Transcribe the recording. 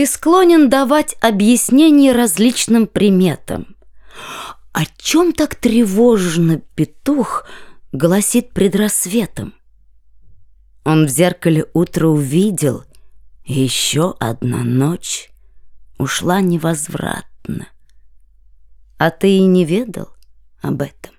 Ты склонен давать объяснения различным приметам. О чем так тревожно петух гласит пред рассветом? Он в зеркале утро увидел, и еще одна ночь ушла невозвратно. А ты и не ведал об этом.